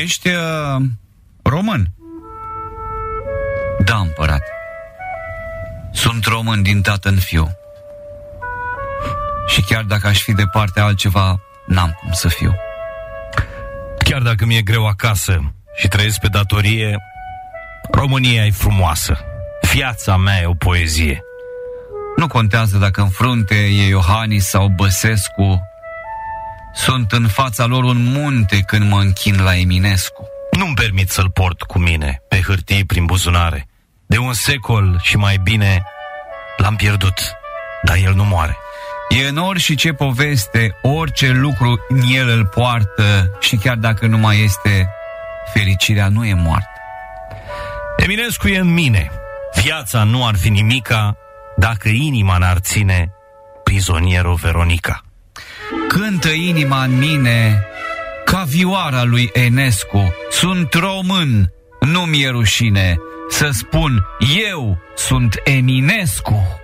Ești uh, român? Da, împărat. Sunt român din tată în fiu. Și chiar dacă aș fi de partea altceva, n-am cum să fiu. Chiar dacă mi-e greu acasă și trăiesc pe datorie, România e frumoasă. Viața mea e o poezie. Nu contează dacă în frunte e Iohannis sau Băsescu. Sunt în fața lor un munte când mă închin la Eminescu. Nu-mi permit să-l port cu mine, pe hârtie prin buzunare. De un secol și mai bine l-am pierdut, dar el nu moare. E în orice poveste, orice lucru în el îl poartă și chiar dacă nu mai este, fericirea nu e moartă. Eminescu e în mine. Viața nu ar fi nimica dacă inima n-ar ține prizonierul Veronica. Cântă inima în mine ca vioara lui Enescu. Sunt român, nu mi-e rușine să spun eu sunt Eminescu.